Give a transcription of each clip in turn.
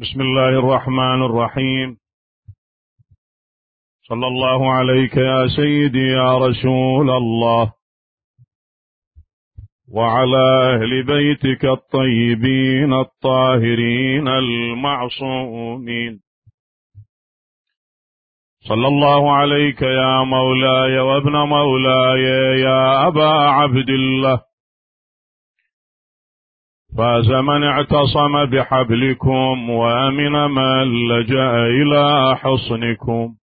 بسم الله الرحمن الرحيم. صلى الله عليك يا سيدي يا رسول الله. وعلى أهل بيتك الطيبين الطاهرين المعصومين. صلى الله عليك يا مولاي وابن مولاي يا أبا عبد الله. فاز من اعتصم بحبلكم وأمن من لجأ إلى حصنكم.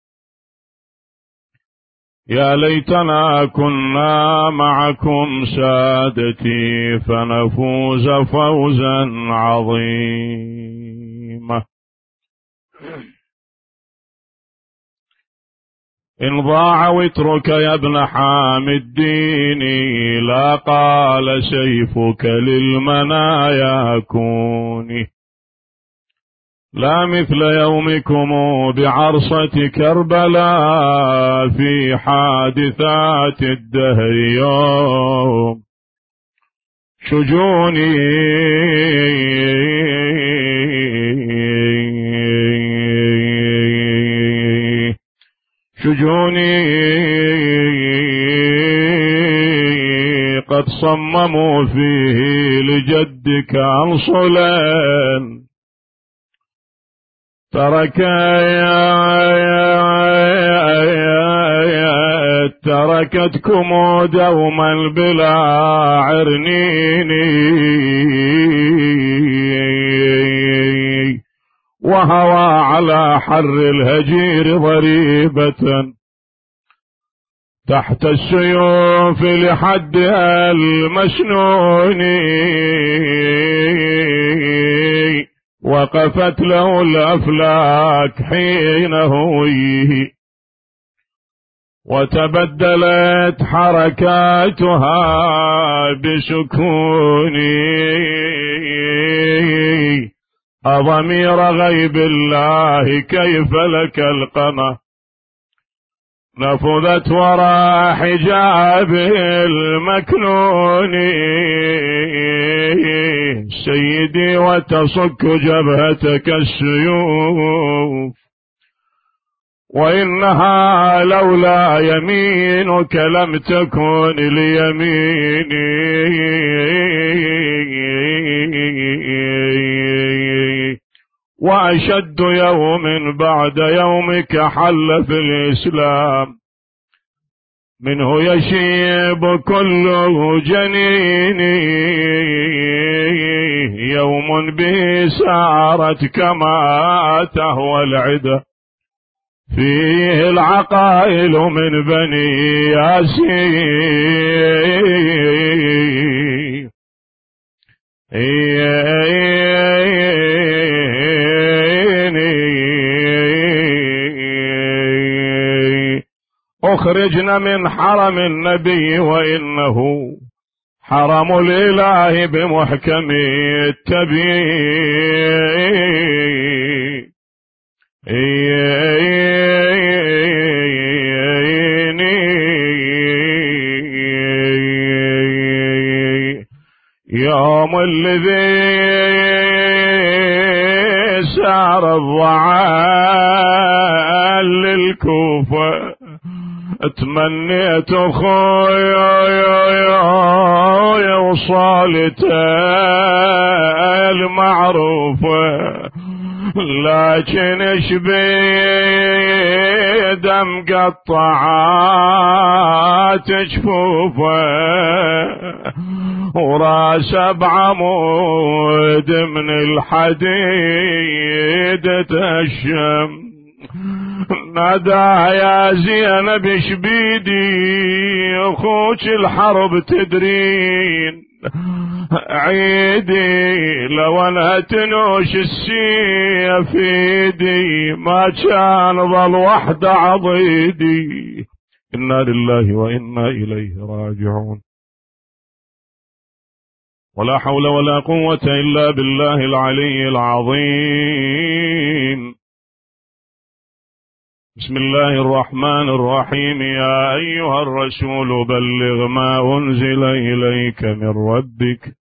يا ليتنا كنا معكم سادتي فنفوز فوزا عظيما. إن ضاع وترك يا ابن حام الدين لا قال سيفك للمنايا كوني لا مثل يومكم بعرصة كربلاء في حادثات الدهر يوم. شجوني شجوني قد صمموا فيه لجدك أنصلا ترك تركتكم دوما بلا عرنيني وهوى على حر الهجير ضريبة تحت السيوف لحد المسنون وقفت له الأفلاك حين هويه. وتبدلت حركاتها بسكوني أضمير غيب الله كيف لك القمر؟ نفذت وراء حجاب المكنون. سيدي وتصك جبهتك السيوف. وإنها لولا يمينك لم تكن ليميني. وأشد يوم بعد يومك حل في الإسلام. منه يشيب كل جنين. يوم به سارت كما تهوى العدا. فيه العقائل من بني ياسين. أخرجنا من حرم النبي وإنه حرم الإله بمحكم التبيين. يوم الذي سار الضعال للكوفة. تمنيت اخويا وصالته المعروفه لكن إيش دم قطعات جفوفه وراس بعمود من الحديد تشم. نادى يا زينب إيش بيدي أخوك الحرب تدرين. عيدي لو أنا تنوش السيف ايدي ما كان ظل وحده عضيدي. إنا لله وإنا إليه راجعون. ولا حول ولا قوة إلا بالله العلي العظيم. بسم الله الرحمن الرحيم. يا أيها الرسول بلغ ما أنزل إليك من ربك.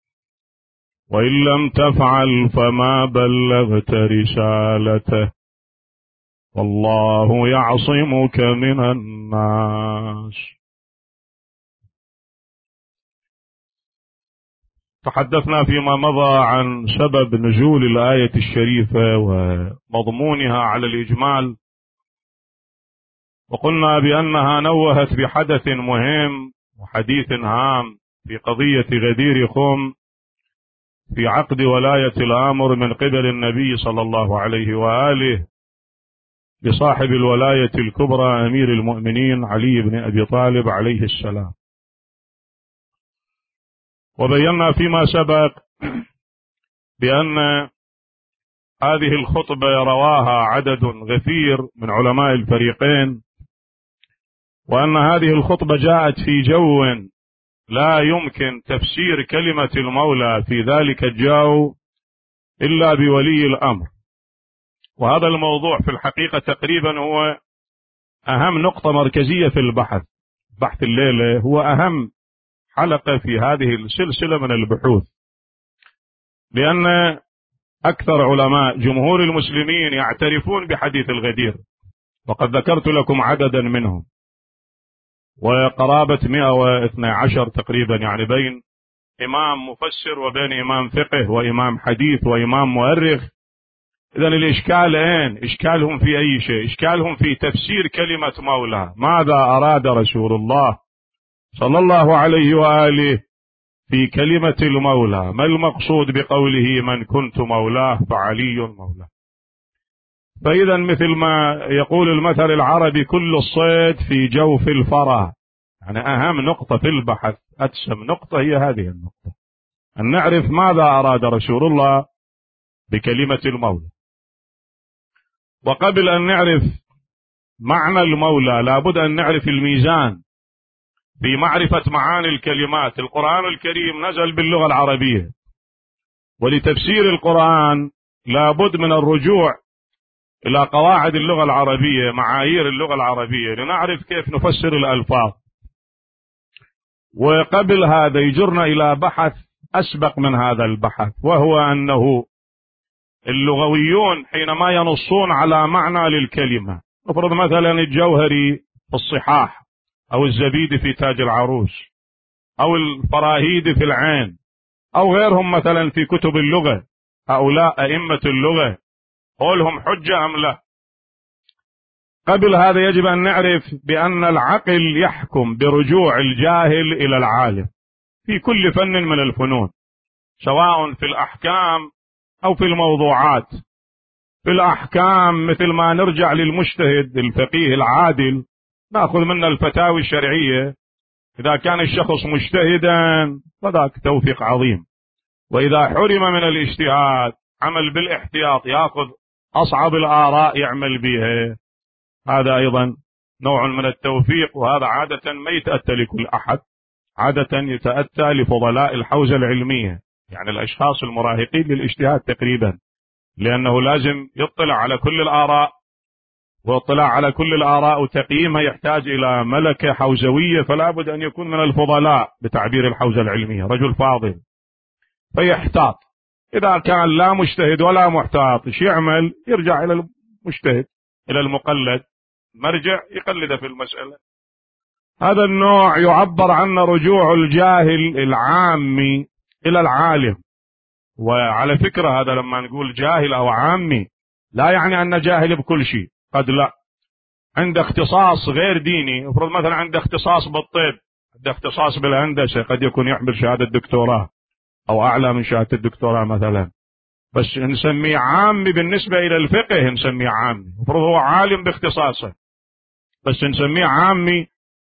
وإن لم تفعل فما بلغت رسالته. والله يعصمك من الناس. تحدثنا فيما مضى عن سبب نزول الآية الشريفة ومضمونها على الإجمال. وقلنا بأنها نوهت بحدث مهم وحديث هام في قضية غدير خم في عقد ولاية الأمر من قبل النبي صلى الله عليه وآله لصاحب الولاية الكبرى أمير المؤمنين علي بن أبي طالب عليه السلام. وبينا فيما سبق بأن هذه الخطبة رواها عدد غفير من علماء الفريقين وأن هذه الخطبة جاءت في جو لا يمكن تفسير كلمة المولى في ذلك الجو إلا بولي الأمر. وهذا الموضوع في الحقيقة تقريبا هو أهم نقطة مركزية في البحث. بحث الليلة هو أهم حلقة في هذه السلسلة من البحوث. لأن أكثر علماء جمهور المسلمين يعترفون بحديث الغدير. وقد ذكرت لكم عددا منهم. وقرابة 112 تقريبا يعني بين إمام مفسر وبين إمام فقه وإمام حديث وإمام مؤرخ إذا الإشكال أين؟ إشكالهم في أي شيء؟ إشكالهم في تفسير كلمة مولى، ماذا أراد رسول الله صلى الله عليه وآله في كلمة المولى؟ ما المقصود بقوله من كنت مولاه فعلي مولاه؟ فإذا مثل ما يقول المثل العربي كل الصيد في جوف الفرى يعني أهم نقطة في البحث أتسم نقطة هي هذه النقطة. أن نعرف ماذا أراد رسول الله بكلمة المولى. وقبل أن نعرف معنى المولى لابد أن نعرف الميزان. في معرفة معاني الكلمات القرآن الكريم نزل باللغة العربية. ولتفسير القرآن لابد من الرجوع إلى قواعد اللغة العربية معايير اللغة العربية لنعرف كيف نفسر الألفاظ. وقبل هذا يجرنا إلى بحث أسبق من هذا البحث وهو أنه اللغويون حينما ينصون على معنى للكلمة افرض مثلا الجوهري في الصحاح أو الزبيدي في تاج العروس أو الفراهيدي في العين أو غيرهم مثلا في كتب اللغة هؤلاء أئمة اللغة. قولهم حجة أم لا؟ قبل هذا يجب أن نعرف بأن العقل يحكم برجوع الجاهل إلى العالم في كل فن من الفنون سواء في الأحكام أو في الموضوعات. في الأحكام مثل ما نرجع للمجتهد الفقيه العادل نأخذ منه الفتاوي الشرعية. إذا كان الشخص مجتهدا فذاك توفيق عظيم. وإذا حرم من الاجتهاد عمل بالاحتياط يأخذ أصعب الآراء يعمل بها. هذا أيضا نوع من التوفيق وهذا عادة ما يتأتى لكل أحد عادة يتأتى لفضلاء الحوزة العلمية يعني الأشخاص المراهقين للاجتهاد تقريبا لأنه لازم يطلع على كل الآراء واطلاع على كل الآراء وتقييمها يحتاج إلى ملكة حوزوية فلا بد أن يكون من الفضلاء بتعبير الحوزة العلمية رجل فاضل. فيحتاط. إذا كان لا مجتهد ولا محتاط إيش يعمل؟ يرجع إلى المجتهد إلى المقلد. مرجع يقلده في المسألة. هذا النوع يعبر عنه رجوع الجاهل العامي إلى العالم. وعلى فكرة هذا لما نقول جاهل أو عامي لا يعني أن جاهل بكل شيء قد لا. عنده اختصاص غير ديني افرض مثلا عنده اختصاص بالطب عنده اختصاص بالهندسة قد يكون يحمل شهادة دكتوراه أو أعلى من شهادة الدكتوراه مثلا. بس نسميه عامي بالنسبة إلى الفقه نسميه عامي. المفروض هو عالم باختصاصه. بس نسميه عامي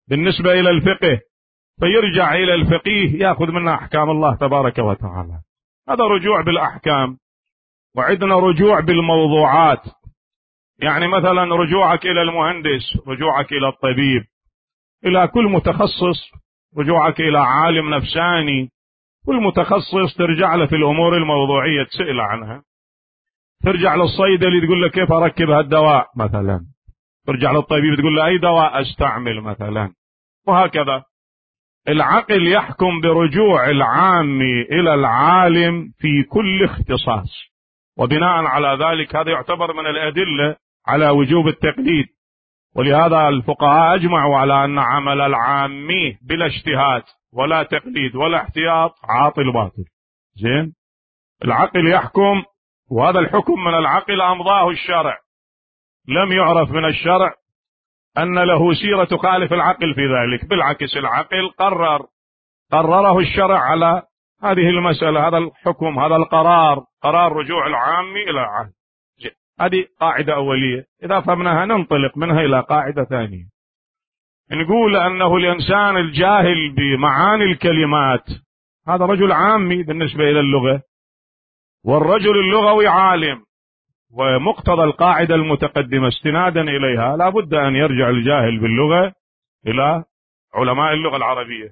بالنسبة إلى الفقه. فيرجع إلى الفقيه يأخذ منه أحكام الله تبارك وتعالى. هذا رجوع بالأحكام. وعندنا رجوع بالموضوعات. يعني مثلا رجوعك إلى المهندس رجوعك إلى الطبيب. إلى كل متخصص رجوعك إلى عالم نفساني. كل متخصص ترجع له في الأمور الموضوعية تسأل عنها. ترجع للصيدلي تقول له كيف أركب هالدواء مثلا. ترجع للطبيب تقول له أي دواء أستعمل مثلا. وهكذا. العقل يحكم برجوع العام إلى العالم في كل اختصاص. وبناء على ذلك هذا يعتبر من الأدلة على وجوب التقليد. ولهذا الفقهاء أجمعوا على أن عمل العامي بلا اجتهاد. ولا تقليد ولا احتياط عاطل باطل زين؟ العقل يحكم وهذا الحكم من العقل أمضاه الشرع. لم يعرف من الشرع أن له سيرة تخالف العقل في ذلك. بالعكس العقل قرر قرره الشرع على هذه المسألة هذا الحكم هذا القرار قرار رجوع العام إلى العام. هذه قاعدة أولية. إذا فهمناها ننطلق منها إلى قاعدة ثانية. نقول أنه الإنسان الجاهل بمعاني الكلمات. هذا رجل عامي بالنسبة إلى اللغة والرجل اللغوي عالم ومقتضى القاعدة المتقدمة استنادا إليها. لا بد أن يرجع الجاهل باللغة إلى علماء اللغة العربية.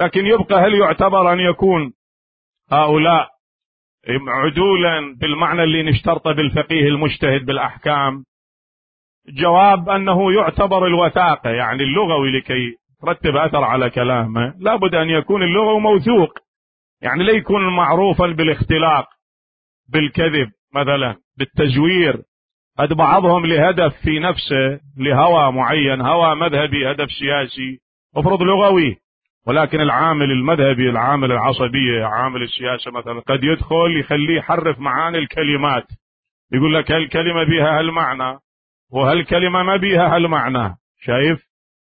لكن يبقى هل يعتبر أن يكون هؤلاء عدولا بالمعنى اللي نشترطه بالفقيه المجتهد بالأحكام؟ جواب أنه يعتبر الوثاقة يعني اللغوي لكي ترتب أثر على كلامه. لابد أن يكون اللغوي موثوق. يعني لا يكون معروفا بالاختلاق بالكذب مثلا بالتزوير قد بعضهم لهدف في نفسه لهوى معين هوى مذهبي هدف سياسي افرض لغوي. ولكن العامل المذهبي العامل العصبية عامل السياسة مثلا قد يدخل يخليه يحرف معاني الكلمات. يقول لك هالكلمة بها هالمعنى وهالكلمة ما بها هالمعنى شايف؟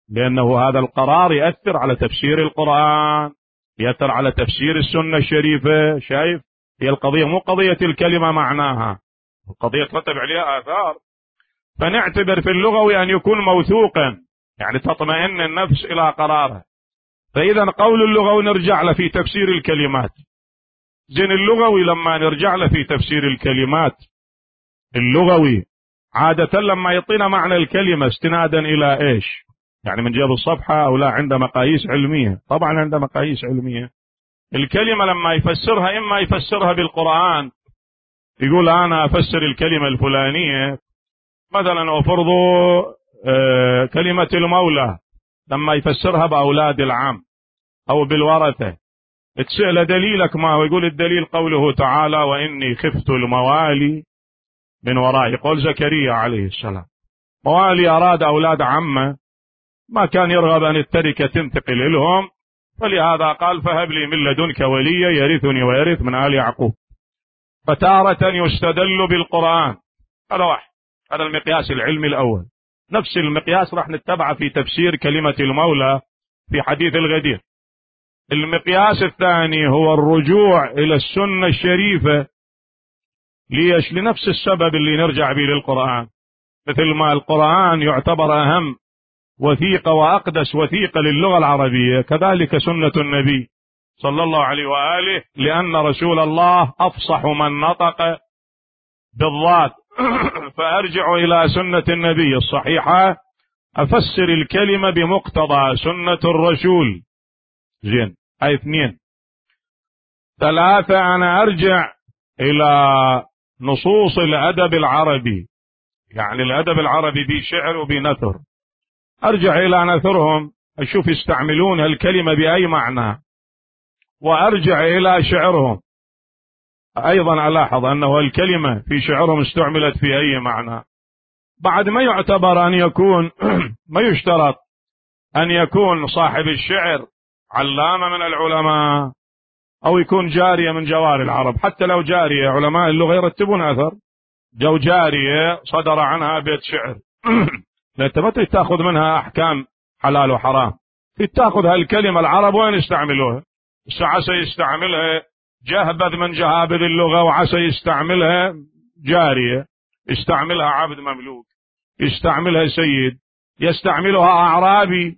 لأنه هذا القرار يأثر على تفسير القرآن يأثر على تفسير السنة الشريفة شايف؟ هي القضية مو قضية الكلمة معناها القضية ترتب عليها آثار. فنعتبر في اللغوي أن يكون موثوقا يعني تطمئن النفس إلى قرارها فإذا قول اللغوي نرجع له في تفسير الكلمات. زين اللغوي لما نرجع له في تفسير الكلمات اللغوي عادة لما يعطينا معنى الكلمة استنادا إلى إيش؟ يعني من جهة الصفحة أو لا عنده مقاييس علمية. طبعا عنده مقاييس علمية. الكلمة لما يفسرها إما يفسرها بالقرآن. يقول أنا أفسر الكلمة الفلانية. مثلا أفرضوا آه، كلمة المولى. لما يفسرها بأولاد العام أو بالورثة. تسأل دليلك ما هو؟ يقول الدليل قوله تعالى وإني خفت الموالي. من ورائي قول زكريا عليه السلام. موالي أراد أولاد عمه ما كان يرغب أن التركة تنتقل لهم فلهذا قال فهب لي من لدنك وليا يرثني ويرث من آل يعقوب. فتارة يستدل بالقرآن. هذا واحد. هذا المقياس العلمي الأول. نفس المقياس راح نتبعه في تفسير كلمة المولى في حديث الغدير. المقياس الثاني هو الرجوع إلى السنة الشريفة ليش؟ لنفس السبب اللي نرجع به للقرآن. مثل ما القرآن يعتبر أهم وثيقة وأقدس وثيقة للغة العربية كذلك سنة النبي صلى الله عليه وآله لأن رسول الله أفصح من نطق بالضاد فأرجع إلى سنة النبي الصحيحة. أفسر الكلمة بمقتضى سنة الرسول. زين أي اثنين. ثلاثة أنا أرجع إلى نصوص الأدب العربي. يعني الأدب العربي بشعر وبنثر أرجع إلى نثرهم. أشوف يستعملون الكلمة بأي معنى. وأرجع إلى شعرهم. أيضا ألاحظ أنه الكلمة في شعرهم استعملت في أي معنى. بعد ما يعتبر أن يكون ما يشترط أن يكون صاحب الشعر علامة من العلماء. أو يكون جارية من جواري العرب. حتى لو جارية علماء اللغة يرتبون أثر. جو جارية صدر عنها بيت شعر. أنت ما تأخذ منها أحكام حلال وحرام. تأخذ هالكلمة العرب وين يستعملوها؟ عسى يستعملها جهبذ من جهابذ اللغة وعسى يستعملها جارية. يستعملها عبد مملوك. يستعملها سيد. يستعملها أعرابي.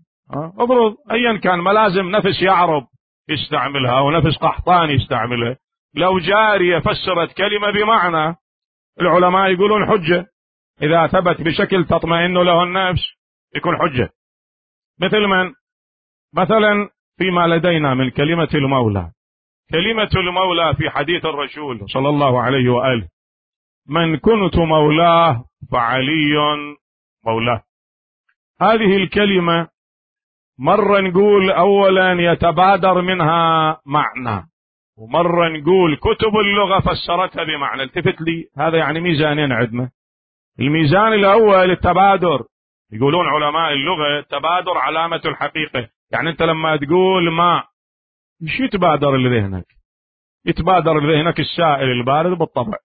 افرض ايا كان ما لازم نفس يعرب. يستعملها أو نفس قحطاني يستعملها. لو جارية فسرت كلمة بمعنى العلماء يقولون حجة. إذا ثبت بشكل تطمئن له النفس يكون حجة. مثل من؟ مثلا فيما لدينا من كلمة المولى. كلمة المولى في حديث الرسول صلى الله عليه وآله. من كنت مولاه فعلي مولاه. هذه الكلمة مرة نقول أولا يتبادر منها معنى ومرة نقول كتب اللغة فسرتها بمعنى. التفت لي؟ هذا يعني ميزانين عندنا. الميزان الأول التبادر. يقولون علماء اللغة التبادر علامة الحقيقة. يعني أنت لما تقول ما إيش يتبادر لذهنك؟ يتبادر لذهنك السائل البارد بالطبع.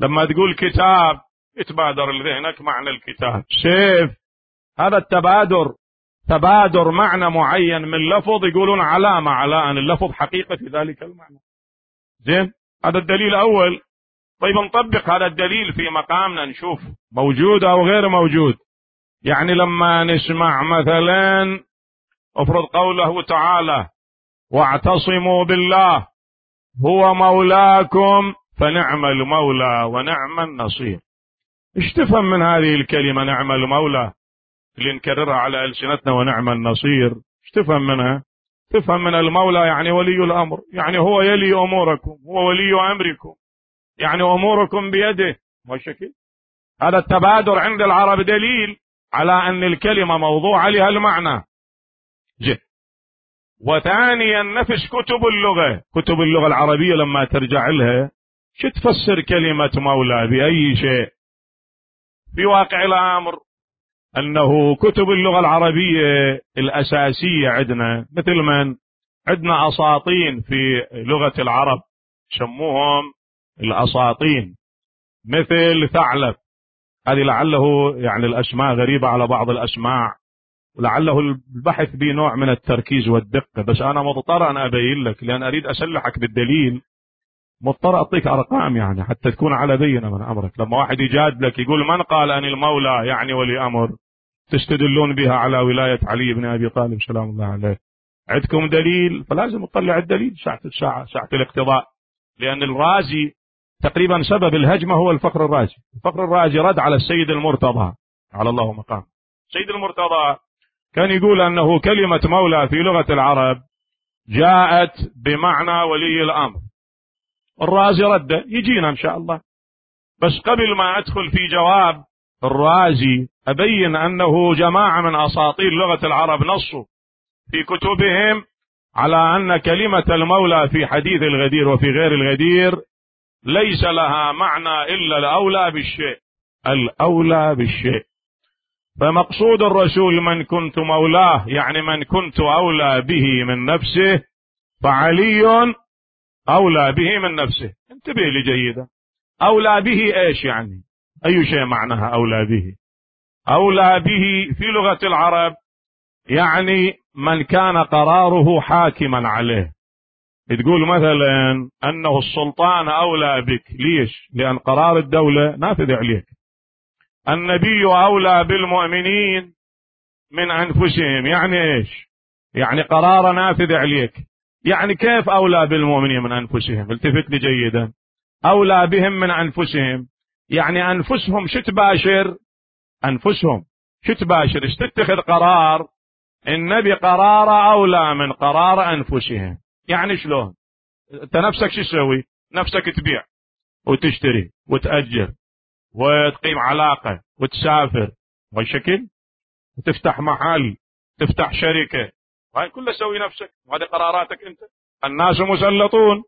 لما تقول كتاب يتبادر لذهنك معنى الكتاب. سيف هذا التبادر تبادر معنى معين من لفظ يقولون علامة على أن اللفظ حقيقة في ذلك المعنى. زين؟ هذا الدليل الأول طيب نطبق هذا الدليل في مقامنا نشوف موجود أو غير موجود. يعني لما نسمع مثلا افرض قوله تعالى واعتصموا بالله هو مولاكم فنعم المولى ونعم النصير. إيش تفهم من هذه الكلمة نعم المولى؟ اللي نكررها على ألسنتنا ونعم النصير إيش تفهم منها؟ تفهم من المولى يعني ولي الأمر. يعني هو يلي أموركم هو ولي أمركم. يعني أموركم بيده. شكل؟ هذا التبادر عند العرب دليل على أن الكلمة موضوعة لها المعنى جه. وثانيا نفس كتب اللغة. كتب اللغة العربية لما ترجع لها شو تفسر كلمة مولى بأي شيء؟ في واقع الأمر. أنه كتب اللغة العربية الأساسية عندنا. مثل من عندنا أساطين في لغة العرب سموهم الأساطين. مثل ثعلب. هذه لعله يعني الأسماء غريبة على بعض الأسماع. ولعله البحث به نوع من التركيز والدقة. بس أنا مضطر أن أبين لك لأن أريد أسلحك بالدليل. مضطر أعطيك أرقام يعني حتى تكون على بينة من أمرك. لما واحد يجادلك يقول من قال أن المولى يعني ولي أمر تستدلون بها على ولاية علي بن أبي طالب سلام الله عليه. عندكم دليل؟ فلازم تطلع الدليل ساعة الساعة ساعة الاقتضاء. لأن الرازي تقريبا سبب الهجمة هو الفقر الرازي. الفقر الرازي رد على السيد المرتضى على الله مقام. السيد المرتضى كان يقول أنه كلمة مولى في لغة العرب جاءت بمعنى ولي الأمر. الرازي رد يجينا إن شاء الله. بس قبل ما أدخل في جواب الرازي أبين أنه جماعة من أساطير لغة العرب نصوا في كتبهم على أن كلمة المولى في حديث الغدير وفي غير الغدير ليس لها معنى إلا الأولى بالشيء. الأولى بالشيء. فمقصود الرسول من كنت مولاه يعني من كنت أولى به من نفسه فعلي أولى به من نفسه. انتبه لي جيدا. أولى به إيش يعني؟ أي شيء معناها أولى به؟ أولى به في لغة العرب يعني من كان قراره حاكما عليه. تقول مثلا أنه السلطان أولى بك. ليش؟ لأن قرار الدولة نافذ عليك. النبي أولى بالمؤمنين من أنفسهم. يعني إيش؟ يعني قرار نافذ عليك. يعني كيف أولى بالمؤمنين من أنفسهم؟ التفت لي جيدا. أولى بهم من أنفسهم. يعني أنفسهم شو تباشر أنفسهم. شو تباشر إيش تتخذ قرار؟ النبي قرار أولى من قرار أنفسهم. يعني شلون؟ أنت نفسك شو تسوي؟ نفسك تبيع وتشتري وتأجر وتقيم علاقة وتسافر. والشكل وتفتح محل تفتح شركة. هاي كلها سوي نفسك. وهذه قراراتك أنت. الناس مسلطون.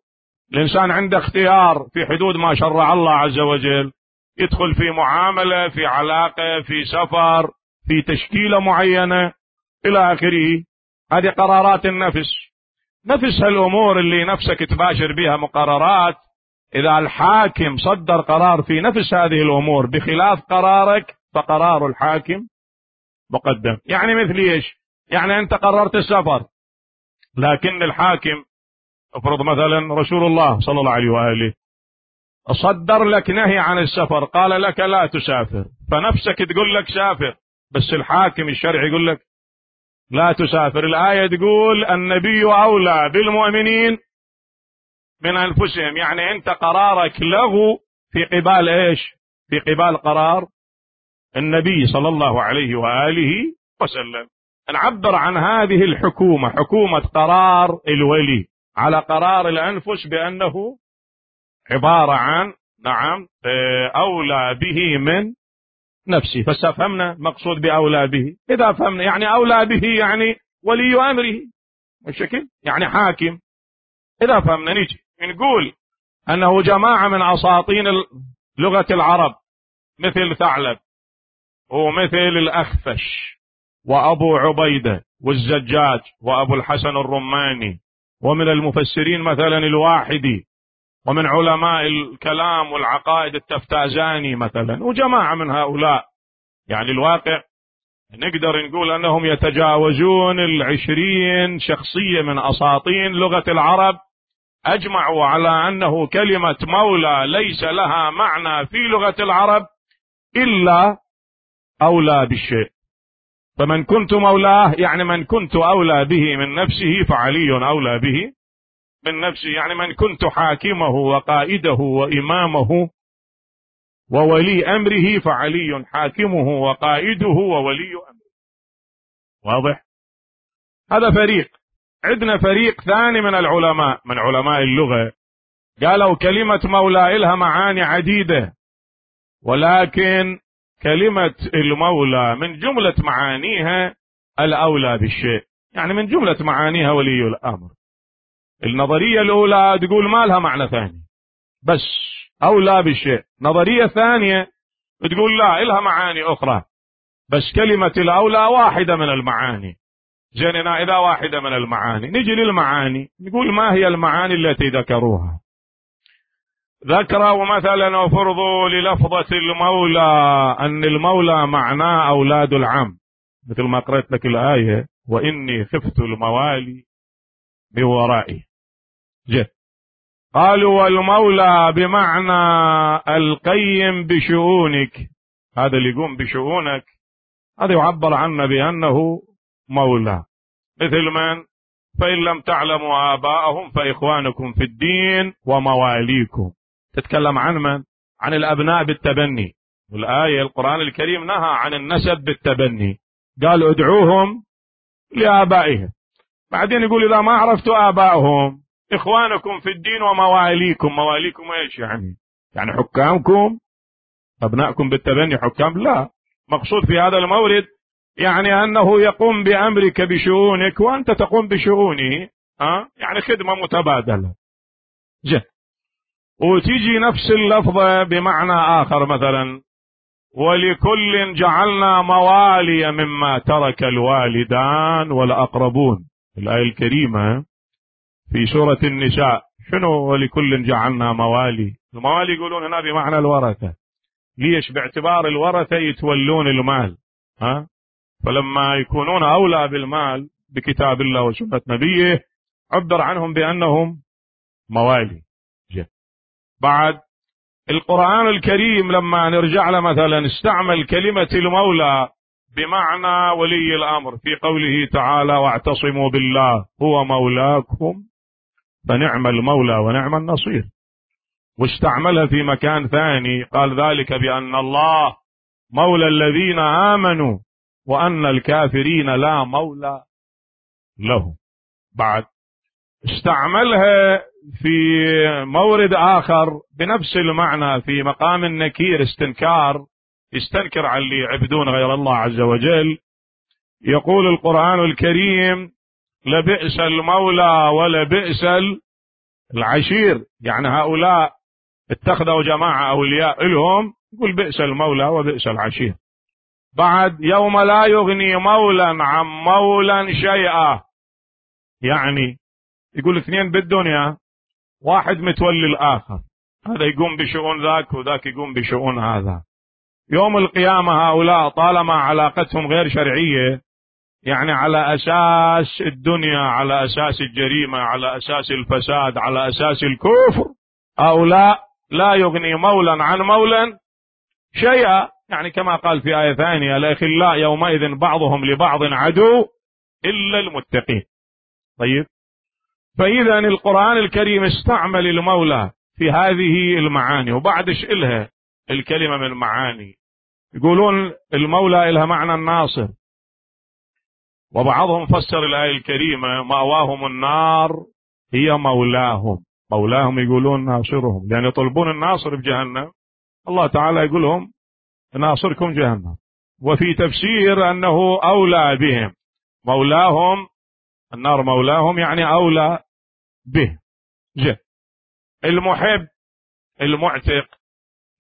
الإنسان عنده اختيار في حدود ما شرع الله عز وجل. يدخل في معاملة في علاقة في سفر في تشكيلة معينة إلى آخره. هذه قرارات النفس. نفس هالأمور اللي نفسك تباشر بها مقررات. إذا الحاكم صدر قرار في نفس هذه الأمور بخلاف قرارك فقرار الحاكم مقدم. يعني مثل إيش؟ يعني أنت قررت السفر. لكن الحاكم افرض مثلا رسول الله صلى الله عليه وآله صدر لك نهي عن السفر قال لك لا تسافر. فنفسك تقول لك سافر بس الحاكم الشرعي يقول لك لا تسافر. الآية تقول النبي أولى بالمؤمنين من أنفسهم. يعني أنت قرارك له في قبال إيش؟ في قبال قرار النبي صلى الله عليه وآله وسلم. نعبر عن هذه الحكومة حكومة قرار الولي. على قرار الأنفس بأنه عبارة عن نعم آه، أولى به من نفسي فسافهمنا مقصود بأولى به. إذا فهمنا يعني أولى به يعني ولي أمره. الشكل يعني حاكم. إذا فهمنا نجي. نقول أنه جماعة من أساطين لغة العرب مثل ثعلب ومثل الأخفش. وأبو عبيدة والزجاج وأبو الحسن الرماني ومن المفسرين مثلا الواحدي ومن علماء الكلام والعقائد التفتازاني مثلا وجماعة من هؤلاء. يعني الواقع نقدر نقول أنهم يتجاوزون العشرين شخصية من أساطين لغة العرب أجمعوا على أنه كلمة مولى ليس لها معنى في لغة العرب إلا أولى بالشيء. فمن كنت مولاه يعني من كنت أولى به من نفسه فعلي أولى به من نفسه. يعني من كنت حاكمه وقائده وإمامه وولي أمره فعلي حاكمه وقائده وولي أمره. واضح؟ هذا فريق. عندنا فريق ثاني من العلماء من علماء اللغة. قالوا كلمة مولى إلها معاني عديدة. ولكن كلمة المولى من جملة معانيها الأولى بالشيء. يعني من جملة معانيها ولي الأمر. النظرية الأولى تقول ما لها معنى ثاني. بس أولى بالشيء. نظرية ثانية تقول لا لها معاني أخرى. بس كلمة الأولى واحدة من المعاني. زين إذا واحدة من المعاني نجي للمعاني. نقول ما هي المعاني التي ذكروها؟ ذكروا مثلا وفرضوا للفظة المولى أن المولى معناه أولاد العم. مثل ما قرأت لك الآية وإني خفت الموالي من ورائي. جه قالوا والمولى بمعنى القيم بشؤونك. هذا اللي يقوم بشؤونك هذا يعبر عنه بأنه مولى. مثل من؟ فإن لم تعلموا آباءهم فإخوانكم في الدين ومواليكم. تتكلم عن من؟ عن الأبناء بالتبني. والآية القرآن الكريم نهى عن النسب بالتبني. قال ادعوهم لآبائهم. بعدين يقول إذا ما عرفتوا آبائهم إخوانكم في الدين ومواليكم. مواليكم إيش يعني؟ يعني حكامكم؟ أبنائكم بالتبني حكام؟ لا. مقصود في هذا المورد يعني أنه يقوم بأمرك بشؤونك وأنت تقوم بشؤونه ها؟ يعني خدمة متبادلة. جه وتيجي نفس اللفظة بمعنى آخر مثلا ولكل جعلنا موالي مما ترك الوالدان والأقربون. الآية الكريمة في سورة النساء. شنو ولكل جعلنا موالي؟ الموالي يقولون هنا بمعنى الورثة. ليش؟ باعتبار الورثة يتولون المال. ها؟ فلما يكونون أولى بالمال بكتاب الله وسنة نبيه عبر عنهم بأنهم موالي. بعد القرآن الكريم لما نرجع له مثلا استعمل كلمة المولى بمعنى ولي الأمر في قوله تعالى واعتصموا بالله هو مولاكم فنعم المولى ونعم النصير. واستعملها في مكان ثاني قال ذلك بأن الله مولى الذين آمنوا وأن الكافرين لا مولى له بعد استعملها في مورد آخر بنفس المعنى في مقام النكير استنكار يستنكر على اللي يعبدون غير الله عز وجل. يقول القرآن الكريم لبئس المولى ولبئس العشير. يعني هؤلاء اتخذوا جماعة أولياء لهم يقول بئس المولى وبئس العشير بعد يوم لا يغني مولا عن مولا شيئا يعني يقول اثنين بالدنيا. واحد متولي الآخر. هذا يقوم بشؤون ذاك وذاك يقوم بشؤون هذا. يوم القيامة هؤلاء طالما علاقتهم غير شرعية يعني على أساس الدنيا على أساس الجريمة على أساس الفساد على أساس الكفر هؤلاء لا يغني مولا عن مولا شيئا. يعني كما قال في آية ثانية الأخلاء يومئذ بعضهم لبعض عدو إلا المتقين. طيب؟ فإذا القرآن الكريم استعمل المولى في هذه المعاني وبعد إلها الكلمة من معاني يقولون المولى لها معنى الناصر. وبعضهم فسر الآية الكريمة مأواهم النار هي مولاهم مولاهم يقولون ناصرهم. لأن يطلبون الناصر في جهنم. الله تعالى يقول لهم ناصركم جهنم. وفي تفسير أنه أولى بهم. مولاهم النار مولاهم يعني أولى به. جه المحب المعتق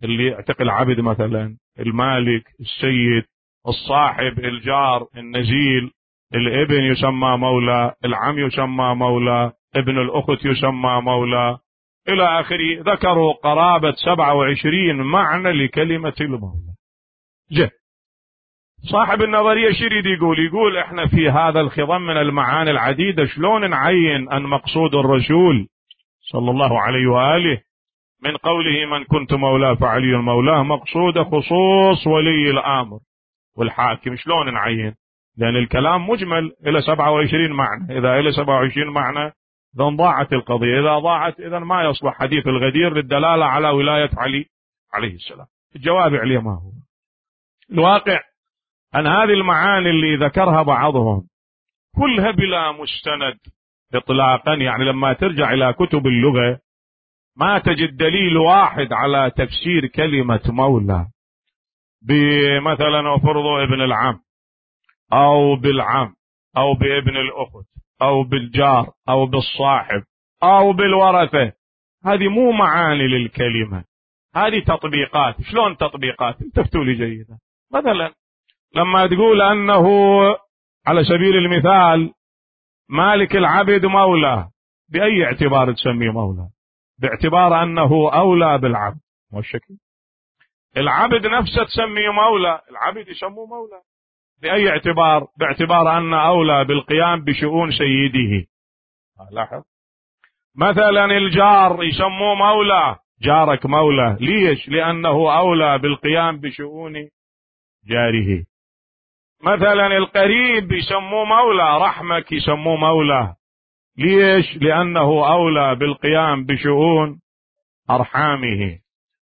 اللي يعتق العبد مثلا المالك السيد الصاحب الجار النزيل الابن يسمى مولى العم يسمى مولى ابن الأخت يسمى مولى. إلى آخره ذكروا قرابة سبعة وعشرين معنى لكلمة المولى. جه صاحب النظرية شريد يقول يقول إحنا في هذا الخضم من المعاني العديدة شلون نعين أن مقصود الرسول صلى الله عليه وآله؟ من قوله من كنت مولاه فعلي مولاه مقصود خصوص ولي الأمر والحاكم. شلون نعين؟ لأن الكلام مجمل إلى 27 معنى. إذا إلى 27 معنى إذا ضاعت القضية. إذا ضاعت إذا ما يصبح حديث الغدير للدلالة على ولاية علي عليه السلام. الجواب عليه ما هو؟ الواقع أن هذه المعاني اللي ذكرها بعضهم. كلها بلا مستند إطلاقا يعني لما ترجع إلى كتب اللغة ما تجد دليل واحد على تفسير كلمة مولى بمثلا افرضوا ابن العم أو بالعم أو بابن الأخت أو بالجار أو بالصاحب أو بالورثة. هذه مو معاني للكلمة. هذه تطبيقات. شلون تطبيقات؟ انتبهوا لي جيدا. مثلا لما تقول أنه على سبيل المثال مالك العبد مولى بأي اعتبار تسميه مولى؟ باعتبار أنه أولى بالعبد مو الشكل؟ العبد نفسه تسميه مولى العبد يسموه مولى بأي اعتبار؟ باعتبار أن أولى بالقيام بشؤون سيده. لاحظ؟ مثلا الجار يسموه مولى جارك مولى ليش؟ لأنه أولى بالقيام بشؤون جاره. مثلا القريب يسموه مولى رحمك يسموه مولى. ليش؟ لأنه أولى بالقيام بشؤون أرحامه.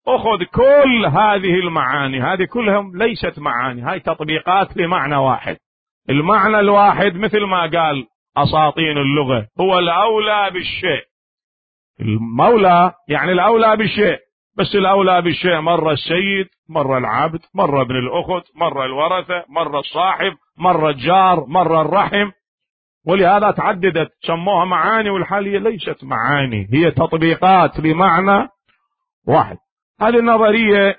أخذ كل هذه المعاني هذه كلهم ليست معاني هاي تطبيقات لمعنى واحد. المعنى الواحد مثل ما قال أساطين اللغة هو الأولى بالشيء. المولى يعني الأولى بالشيء. بس الأولى بالشيء مرة السيد مرة العبد مرة ابن الأخت مرة الورثة مرة الصاحب مرة الجار مرة الرحم. ولهذا تعددت سموها معاني والحالية ليست معاني هي تطبيقات لمعنى واحد. هذه النظرية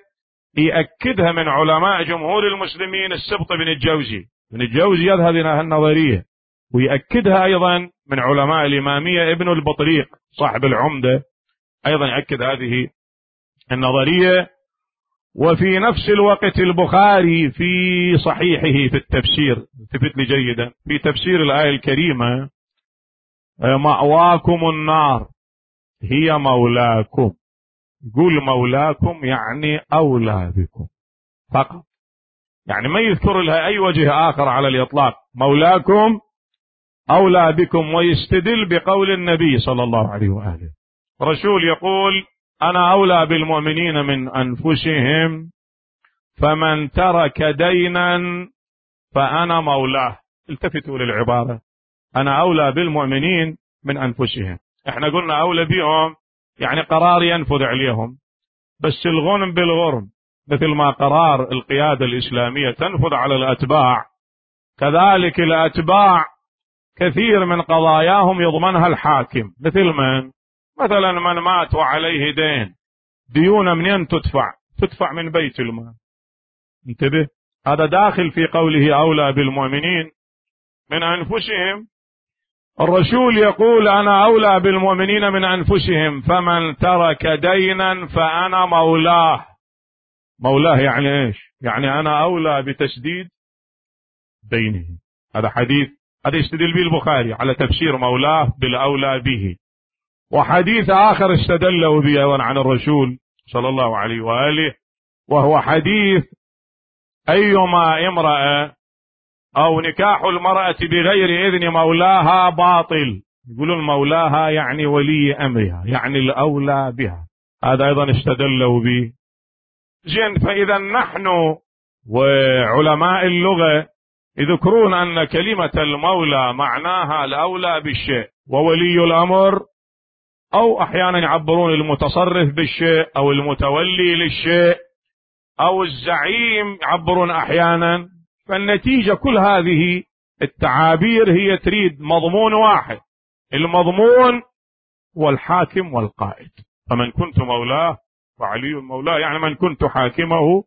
يأكدها من علماء جمهور المسلمين السبط بن الجوزي. بن الجوزي يذهب إلى النظرية ويأكدها أيضا من علماء الإمامية ابن البطريق صاحب العمدة. أيضا يأكد هذه النظرية وفي نفس الوقت البخاري في صحيحه في التفسير التفت لي جيدا في تفسير الآية الكريمة مأواكم النار هي مولاكم. يقول مولاكم يعني أولى بكم فقط. يعني ما يذكر لها أي وجه آخر على الإطلاق. مولاكم أولى بكم ويستدل بقول النبي صلى الله عليه وآله. رسول يقول أنا أولى بالمؤمنين من أنفسهم فمن ترك دينا فأنا مولاه. التفتوا للعبارة أنا أولى بالمؤمنين من أنفسهم. إحنا قلنا أولى بهم يعني قرار ينفذ عليهم. بس الغنم بالغرم مثل ما قرار القيادة الإسلامية تنفذ على الأتباع. كذلك الأتباع كثير من قضاياهم يضمنها الحاكم. مثل من؟ مثلا من مات وعليه دين ديونه منين تدفع تدفع من بيت المال. انتبه هذا داخل في قوله أولى بالمؤمنين. من أنفسهم الرسول يقول أنا أولى بالمؤمنين من أنفسهم فمن ترك دينا فأنا مولاه. مولاه يعني إيش؟ يعني أنا أولى بتسديد دينه. هذا حديث هذا يستدل به البخاري على تفسير مولاه بالأولى به. وحديث آخر استدلوا به أيضا عن الرسول صلى الله عليه وآله وهو حديث أيما امرأة أو نكاح المرأة بغير إذن مولاها باطل. يقولون مولاها يعني ولي أمرها يعني الأولى بها. هذا أيضا استدلوا به. زين فإذا نحن وعلماء اللغة يذكرون أن كلمة المولى معناها الأولى بالشيء وولي الأمر أو أحيانا يعبرون المتصرف بالشيء أو المتولي للشيء أو الزعيم يعبرون أحيانا. فالنتيجة كل هذه التعابير هي تريد مضمون واحد المضمون هو الحاكم والقائد. فمن كنت مولاه فعلي مولاه يعني من كنت حاكمه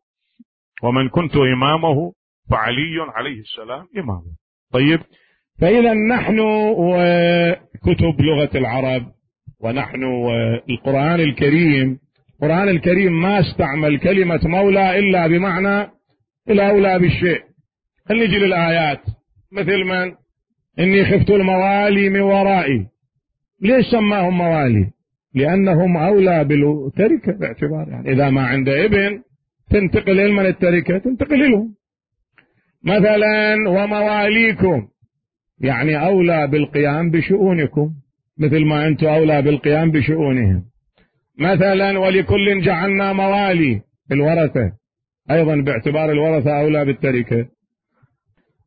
ومن كنت إمامه فعلي عليه السلام إمامه. طيب فإذا نحن وكتب لغة العرب ونحن والقرآن الكريم القرآن الكريم ما استعمل كلمة مولى إلا بمعنى الأولى بالشيء. خلينا نجي للآيات؟ مثل من؟ إني خفت الموالي من ورائي. ليش سماهم موالي؟ لأنهم أولى بالتركة باعتبار يعني إذا ما عنده ابن تنتقل من التركة؟ تنتقل لهم مثلا ومواليكم. يعني أولى بالقيام بشؤونكم. مثل ما أنتم أولى بالقيام بشؤونهم. مثلا ولكل جعلنا موالي الورثة أيضا باعتبار الورثة أولى بالتركة.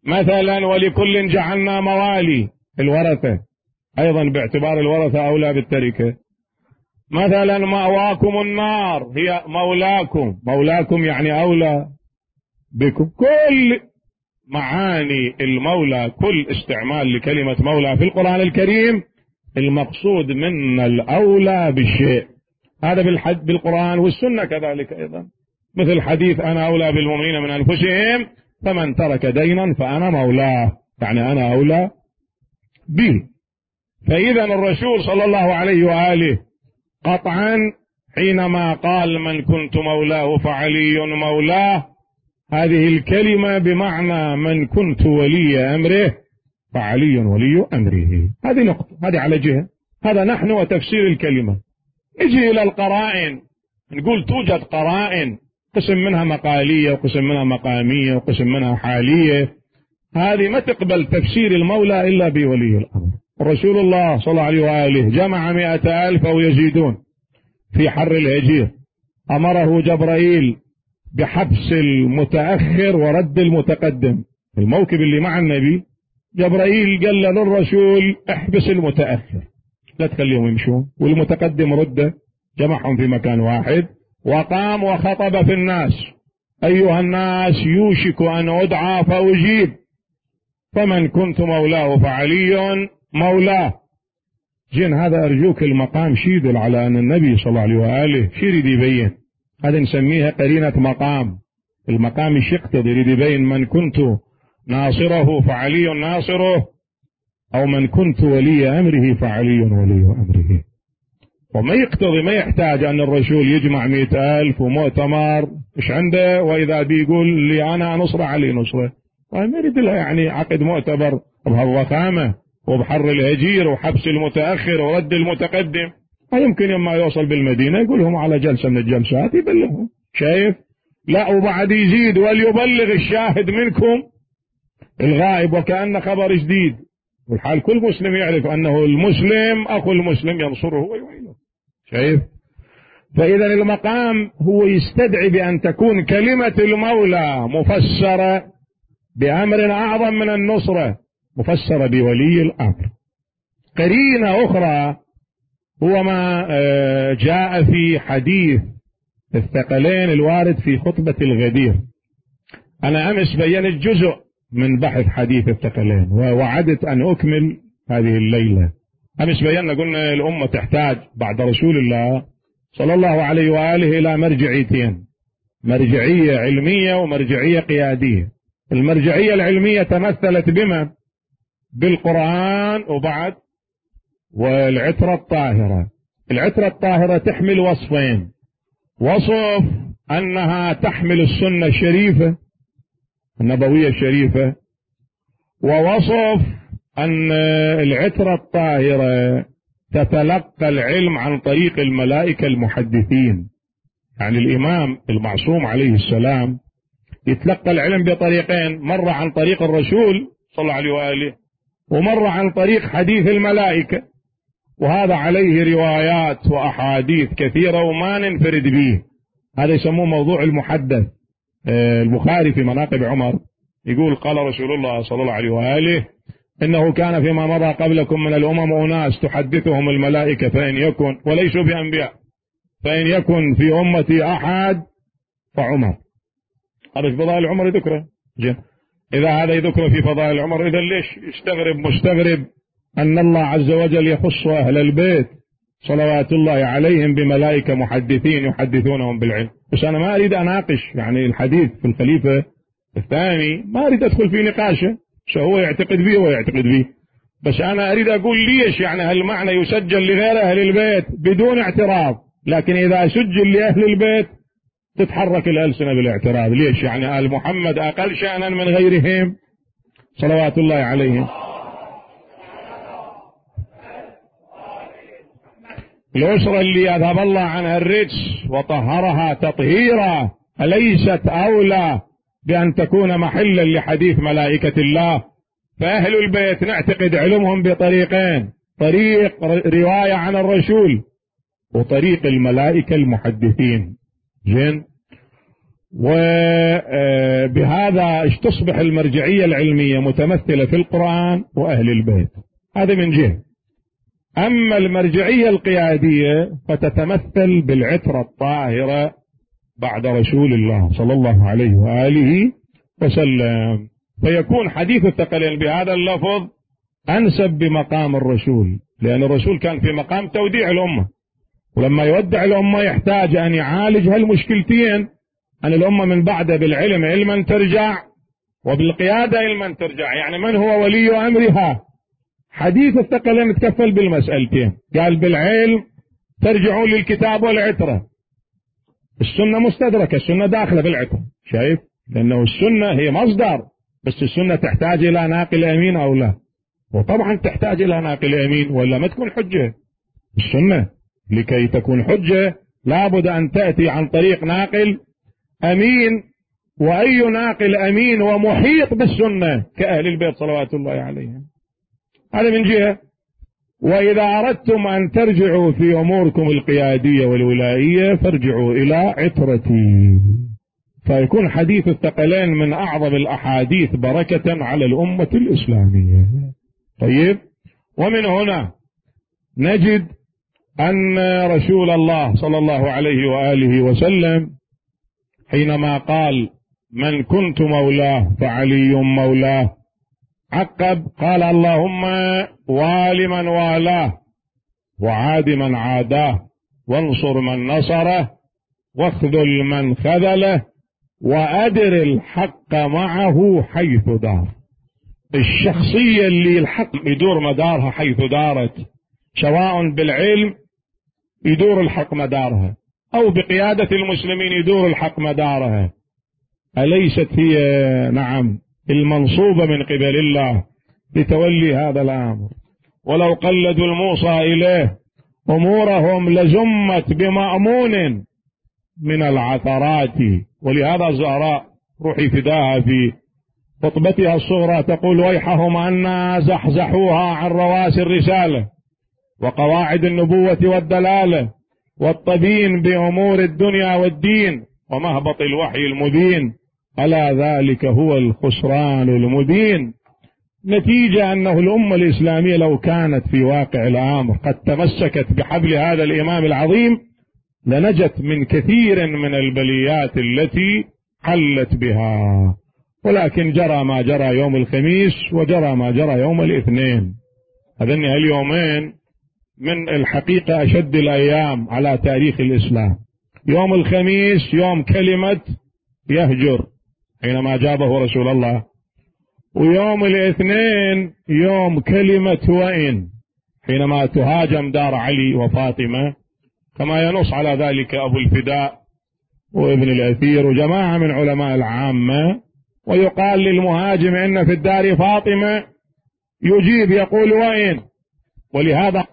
مثلا ولكل جعلنا موالي الورثة أيضا باعتبار الورثة أولى بالتركة. مثلا مأواكم النار هي مولاكم. مولاكم يعني أولى بكم. كل معاني المولى كل استعمال لكلمة مولى في القرآن الكريم المقصود من الأولى بالشيء هذا بالحد بالقرآن والسنة كذلك أيضا. مثل حديث أنا أولى بالمؤمنين من أنفسهم فمن ترك دينا فأنا مولاه. يعني أنا أولى به فإذا الرسول صلى الله عليه وآله قطعا حينما قال من كنت مولاه فعلي مولاه هذه الكلمة بمعنى من كنت ولي أمره فعلي ولي أمره. هذه نقطة هذه على جهة. هذا نحن وتفسير الكلمة. نجي إلى القرائن. نقول توجد قرائن. قسم منها مقالية وقسم منها مقامية وقسم منها حالية. هذه ما تقبل تفسير المولى إلا بولي الأمر. رسول الله صلى الله عليه وآله جمع مئة ألف أو يزيدون في حر الهجير. أمره جبرائيل بحبس المتأخر ورد المتقدم. الموكب اللي مع النبي. جبرائيل قال للرسول احبس المتأخر. لا تخليهم يمشون. والمتقدم رده جمعهم في مكان واحد وقام وخطب في الناس. أيها الناس يوشك أن أدعى فأجيب. فمن كنت مولاه فعلي مولاه. جن هذا أرجوك المقام شيدل على أن النبي صلى الله عليه وآله شي يبين هذا نسميها قرينة مقام. المقام يقتضي يريد يبين من كنت ناصره فعلي ناصره أو من كنت ولي أمره فعلي ولي أمره. وما يقتضي ما يحتاج أن الرسول يجمع مئة ألف ومؤتمر إيش عنده؟ وإذا بيقول لي أنا نصرة علي نصرة. ما يريد لها يعني عقد مؤتمر بهالوخامة وبحر الهجير وحبس المتأخر ورد المتقدم. يمكن يما يوصل بالمدينة يقول لهم على جلسة من الجلسات يبلغهم. شايف؟ لا وبعد يزيد وليبلغ الشاهد منكم. الغائب وكأن خبر جديد. والحال كل مسلم يعرف أنه المسلم أخو المسلم ينصره ويعينه. شايف؟ فإذا المقام هو يستدعي بأن تكون كلمة المولى مفسرة بأمر أعظم من النصرة مفسرة بولي الأمر. قرينة أخرى هو ما آه، جاء في حديث الثقلين الوارد في خطبة الغدير. أنا أمس بينت جزء من بحث حديث الثقلين ووعدت أن أكمل هذه الليلة. أمس بينا قلنا الأمة تحتاج بعد رسول الله صلى الله عليه وآله إلى مرجعيتين مرجعية علمية ومرجعية قيادية. المرجعية العلمية تمثلت بما؟ بالقرآن وبعد والعترة الطاهرة. العترة الطاهرة تحمل وصفين. وصف أنها تحمل السنة الشريفة النبوية الشريفة ووصف أن العترة الطاهرة تتلقى العلم عن طريق الملائكة المحدثين. يعني الإمام المعصوم عليه السلام يتلقى العلم بطريقين مرة عن طريق الرسول صلى الله عليه وآله ومرة عن طريق حديث الملائكة. وهذا عليه روايات وأحاديث كثيرة وما ننفرد به. هذا يسموه موضوع المحدث. البخاري في مناقب عمر يقول قال رسول الله صلى الله عليه وآله إنه كان فيما مضى قبلكم من الأمم أناس تحدثهم الملائكة فإن يكن وليسوا بأنبياء فإن يكن في أمتي أحد فعمر. هذا في فضائل عمر يذكره زين إذا هذا يذكره في فضائل عمر إذا ليش يستغرب مستغرب أن الله عز وجل يخص أهل البيت؟ صلوات الله عليهم بملائكة محدثين يحدثونهم بالعلم. بس أنا ما أريد أناقش يعني الحديث في الخليفة الثاني ما أريد أدخل في نقاشه هو يعتقد به ويعتقد به بس أنا أريد أقول ليش يعني هالمعنى يسجل لغير أهل البيت بدون اعتراض؟ لكن إذا سجل لأهل البيت تتحرك الألسنة بالاعتراض. ليش يعني آل محمد أقل شأنا من غيرهم؟ صلوات الله عليهم. الأسرة اللي أذهب الله عنها الرجس وطهرها تطهيرا. أليست أولى بأن تكون محلا لحديث ملائكة الله؟ فأهل البيت نعتقد علمهم بطريقين طريق رواية عن الرسول وطريق الملائكة المحدثين. زين؟ وبهذا تصبح المرجعية العلمية متمثلة في القرآن وأهل البيت؟ هذا من جهة. أما المرجعية القيادية فتتمثل بالعترة الطاهرة بعد رسول الله صلى الله عليه وآله وسلم. فيكون حديث الثقلين بهذا اللفظ أنسب بمقام الرسول لأن الرسول كان في مقام توديع الأمة. ولما يودع الأمة يحتاج أن يعالج هالمشكلتين أن الأمة من بعده بالعلم علما ترجع وبالقيادة علما ترجع. يعني من هو ولي أمرها؟ حديث الثقلين يتكفل بالمسألتين. قال بالعلم ترجعون للكتاب والعترة. السنة مستدركة السنة داخلة بالعترة. شايف؟ لأنه السنة هي مصدر بس السنة تحتاج إلى ناقل أمين أو لا؟ وطبعا تحتاج إلى ناقل أمين ولا ما تكون حجة؟ السنة. لكي تكون حجة لابد أن تأتي عن طريق ناقل أمين وأي ناقل أمين ومحيط بالسنة؟ كأهل البيت صلوات الله عليهم. هذا من جهة. وإذا أردتم أن ترجعوا في أموركم القيادية والولائية فارجعوا إلى عترتي فيكون حديث الثقلين من أعظم الأحاديث بركة على الأمة الإسلامية. طيب ومن هنا نجد أن رسول الله صلى الله عليه وآله وسلم حينما قال من كنت مولاه فعلي مولاه عقب قال اللهم وال من والاه وعاد من عاداه وانصر من نصره واخذل من خذله وأدر الحق معه حيث دار. الشخصية اللي الحق يدور مدارها حيث دارت سواء بالعلم يدور الحق مدارها أو بقيادة المسلمين يدور الحق مدارها. أليست هي نعم المنصوبة من قبل الله لتولي هذا الأمر. ولو قلدوا الموصى إليه أمورهم لزمت بمأمون من العثرات. ولهذا الزهراء روحي فداها في خطبتها الصغرى تقول ويحهم أن زحزحوها عن رواسي الرسالة وقواعد النبوة والدلالة والطبين بأمور الدنيا والدين ومهبط الوحي المبين ألا ذلك هو الخسران المبين؟ نتيجة أنه الأمة الإسلامية لو كانت في واقع الأمر قد تمسكت بحبل هذا الإمام العظيم لنجت من كثير من البليات التي حلت بها. ولكن جرى ما جرى يوم الخميس وجرى ما جرى يوم الاثنين. هذين اليومين من الحقيقة أشد الأيام على تاريخ الإسلام. يوم الخميس يوم كلمة يهجر. حينما جابه رسول الله. ويوم الاثنين يوم كلمة وإن. حينما تهاجم دار علي وفاطمة كما ينص على ذلك أبو الفداء وابن الأثير وجماعة من علماء العامة. ويقال للمهاجم إن في الدار فاطمة يجيب يقول وين ولهذا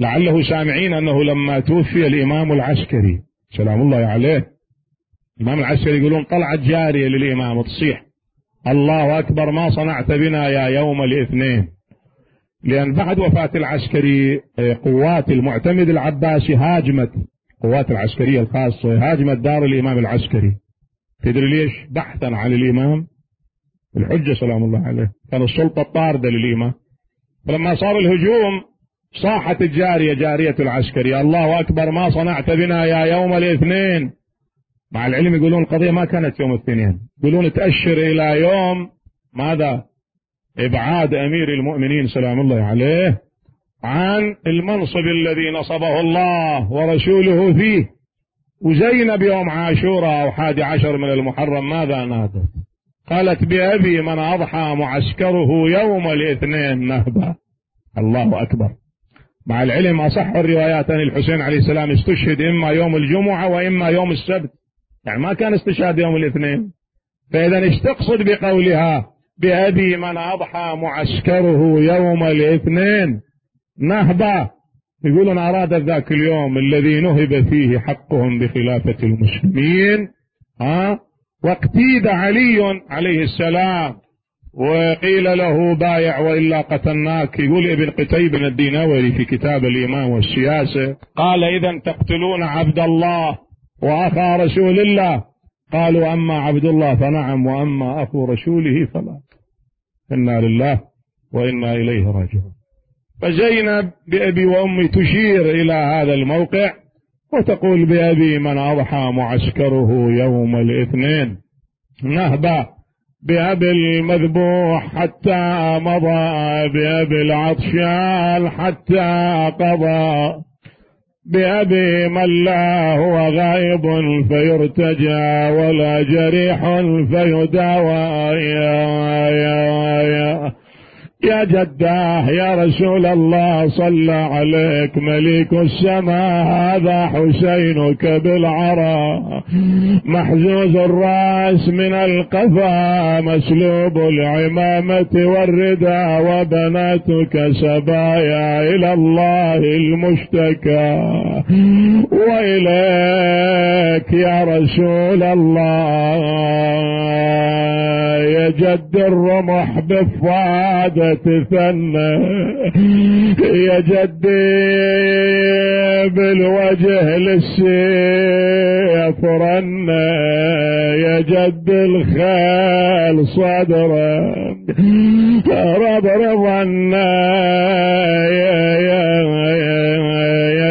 لعله سامعين أنه لما توفي الإمام العسكري سلام الله عليه الإمام العسكري يقولون طلعت جارية للإمام تصيح. الله أكبر ما صنعت بنا يا يوم الاثنين. لأن بعد وفاة العسكري آه، قوات المعتمد العباسي هاجمت قوات العسكرية الخاصة هاجمت دار الإمام العسكري. تدري ليش؟ بحثا عن الإمام. الحجة سلام الله عليه. كان السلطة طاردة للإمام. فلما صار الهجوم صاحت الجارية جارية العسكري. الله أكبر ما صنعت بنا يا يوم الاثنين. مع العلم يقولون القضية ما كانت يوم الاثنين. يقولون تأشر إلى يوم ماذا؟ إبعاد أمير المؤمنين سلام الله عليه عن المنصب الذي نصبه الله ورسوله فيه. وزينب يوم عاشوراء أو حادي عشر من المحرم ماذا نادت قالت بأبي من أضحى معسكره يوم الاثنين نهبة. الله أكبر. مع العلم أصح الروايات أن الحسين عليه السلام استشهد إما يوم الجمعة وإما يوم السبت. يعني ما كان استشهاد يوم الاثنين. فإذا إيش تقصد بقولها بأبي من أضحى معسكره يوم الاثنين. نهبة يقولون أراد ذاك اليوم الذي نهب فيه حقهم بخلافة المسلمين. ها؟ واقتيد علي عليه السلام. وقيل له بايع وإلا قتلناك. يقول ابن قتيبة الدينوري في كتاب الإيمان والسياسة. قال إذا تقتلون عبد الله. واخا رسول الله. قالوا أما عبد الله فنعم وأما أخو رسوله فلا. إنا لله وإنا إليه راجعون. فزينب بأبي وأمي تشير إلى هذا الموقع وتقول بأبي من اضحى معسكره يوم الاثنين. نهبة بأبي المذبوح حتى مضى بأبي العطشان حتى قضى. بأبي من لا هو غائب فيرتجى ولا جريح فيداوى. يا جداه يا رسول الله صلى عليك. مليك السماء هذا حسينك بالعرى. محزوز الرأس من القفا مسلوب العمامة والردى وبناتك سبايا إلى الله المشتكى. وإليك يا رسول الله يا الرمح بفاده تثنى يا جدي بالوجه للسيف رنى يا جد الخيل صدره رب رضنا يا يا يا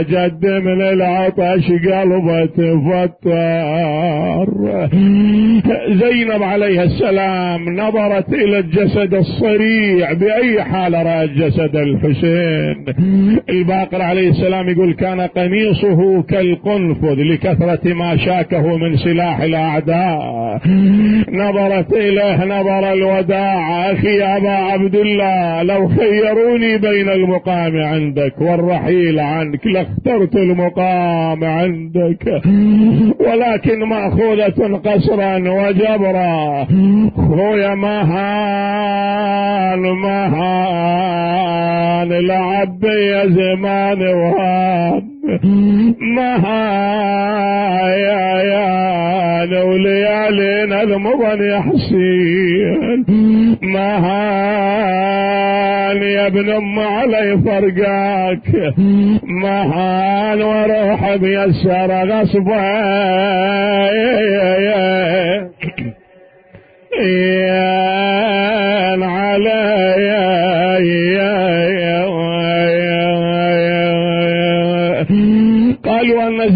جد من العطش قلبه تفتر زينب عليها السلام نظرت إلى الجسد الصريع بأي حال رأت جسد الحسين. الباقر عليه السلام يقول كان قميصه كالقنفذ لكثرة ما شاكه من سلاح الأعداء. نظرت إليه نظر الوداع. أخي أبا عبد الله لو خيروني بين المقام عندك والرحيل عنك لاخترت المقام عندك ولكن مأخوذة قصرا وجبرا. خويا مهان مهان لعب يا زمان وهان. مهايا يا وليالينا المضن يا حسين. مهان يا ابن أم علي فرقاك. مهان وروح ميسر غصبا يا علي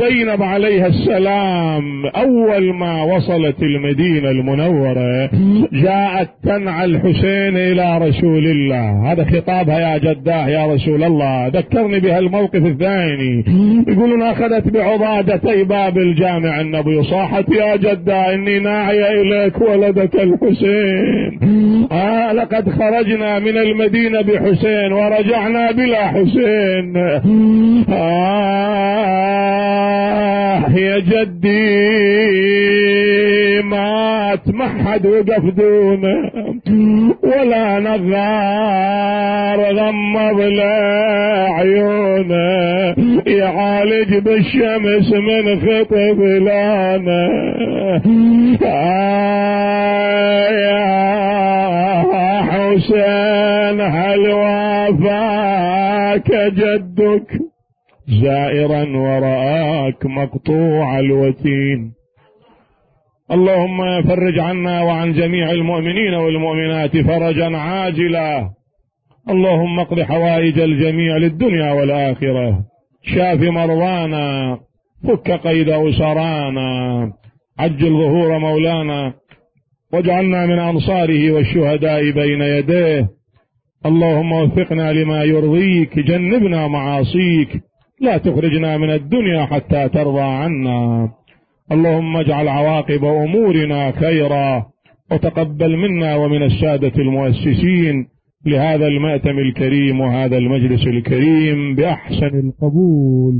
زينب عليها السلام أول ما وصلت المدينة المنورة جاءت تنعى الحسين إلى رسول الله. هذا خطابها يا جداه يا رسول الله. ذكرني بهالموقف الثاني. يقولون أخذت بعضادتي باب الجامع النبي صاحت يا جداه إني ناعية إليك ولدك الحسين. آه لقد خرجنا من المدينة بحسين ورجعنا بلا حسين. آه يا جدي مات ما حد وقف دونه ولا نغار غمض له عيونه يعالج بالشمس من خطب لانا آه يا حسين هل وافاك جدك؟ زائرا ورآك مقطوع الوتين. اللهم فرج عنا وعن جميع المؤمنين والمؤمنات فرجا عاجلا. اللهم اقض حوائج الجميع للدنيا والآخرة. شاف مرضانا فك قيد أسرانا. عجل ظهور مولانا. واجعلنا من أنصاره والشهداء بين يديه. اللهم وفقنا لما يرضيك جنبنا معاصيك. لا تخرجنا من الدنيا حتى ترضى عنا. اللهم اجعل عواقب أمورنا خيرا وتقبل منا ومن السادة المؤسسين لهذا المأتم الكريم وهذا المجلس الكريم بأحسن القبول.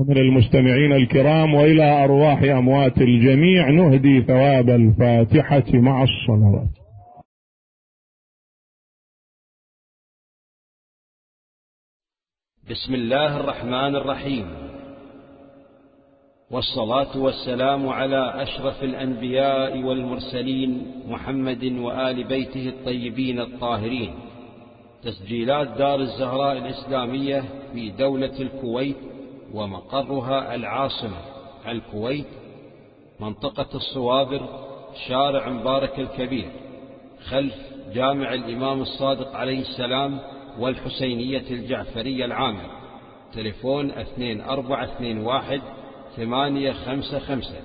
ومن المستمعين الكرام وإلى أرواح أموات الجميع نهدي ثواب الفاتحة مع الصلوات. بسم الله الرحمن الرحيم. والصلاة والسلام على أشرف الأنبياء والمرسلين محمد وآل بيته الطيبين الطاهرين. تسجيلات دار الزهراء الإسلامية في دولة الكويت ومقرها العاصمة الكويت منطقة الصوابر شارع مبارك الكبير خلف جامع الإمام الصادق عليه السلام والحسينية الجعفرية العامر تليفون اثنين أربعة اثنين واحد ثمانية خمسة خمسة.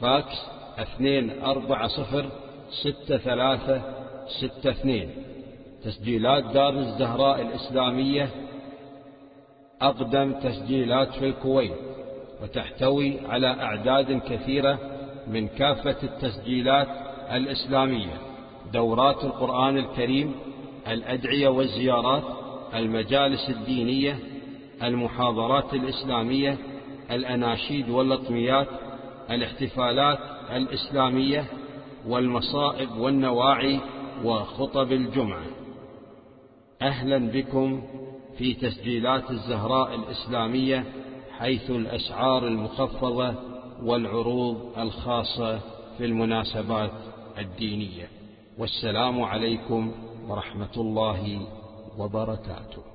فاكس اثنين أربعة صفر ستة ثلاثة ستة اثنين. تسجيلات دار الزهراء الإسلامية أقدم تسجيلات في الكويت وتحتوي على أعداد كثيرة من كافة التسجيلات الإسلامية دورات القرآن الكريم الأدعية والزيارات المجالس الدينية المحاضرات الإسلامية الأناشيد واللطميات الاحتفالات الإسلامية والمصائب والنواعي وخطب الجمعة. أهلا بكم في تسجيلات الزهراء الإسلامية حيث الأسعار المخفضة والعروض الخاصة في المناسبات الدينية. والسلام عليكم ورحمة الله وبركاته.